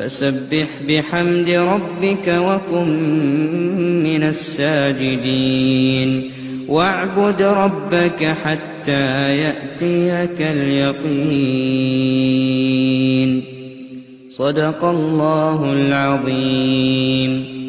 فسبح بحمد ربك وكن من الساجدين. واعبد ربك حتى يأتيك اليقين. صدق الله العظيم.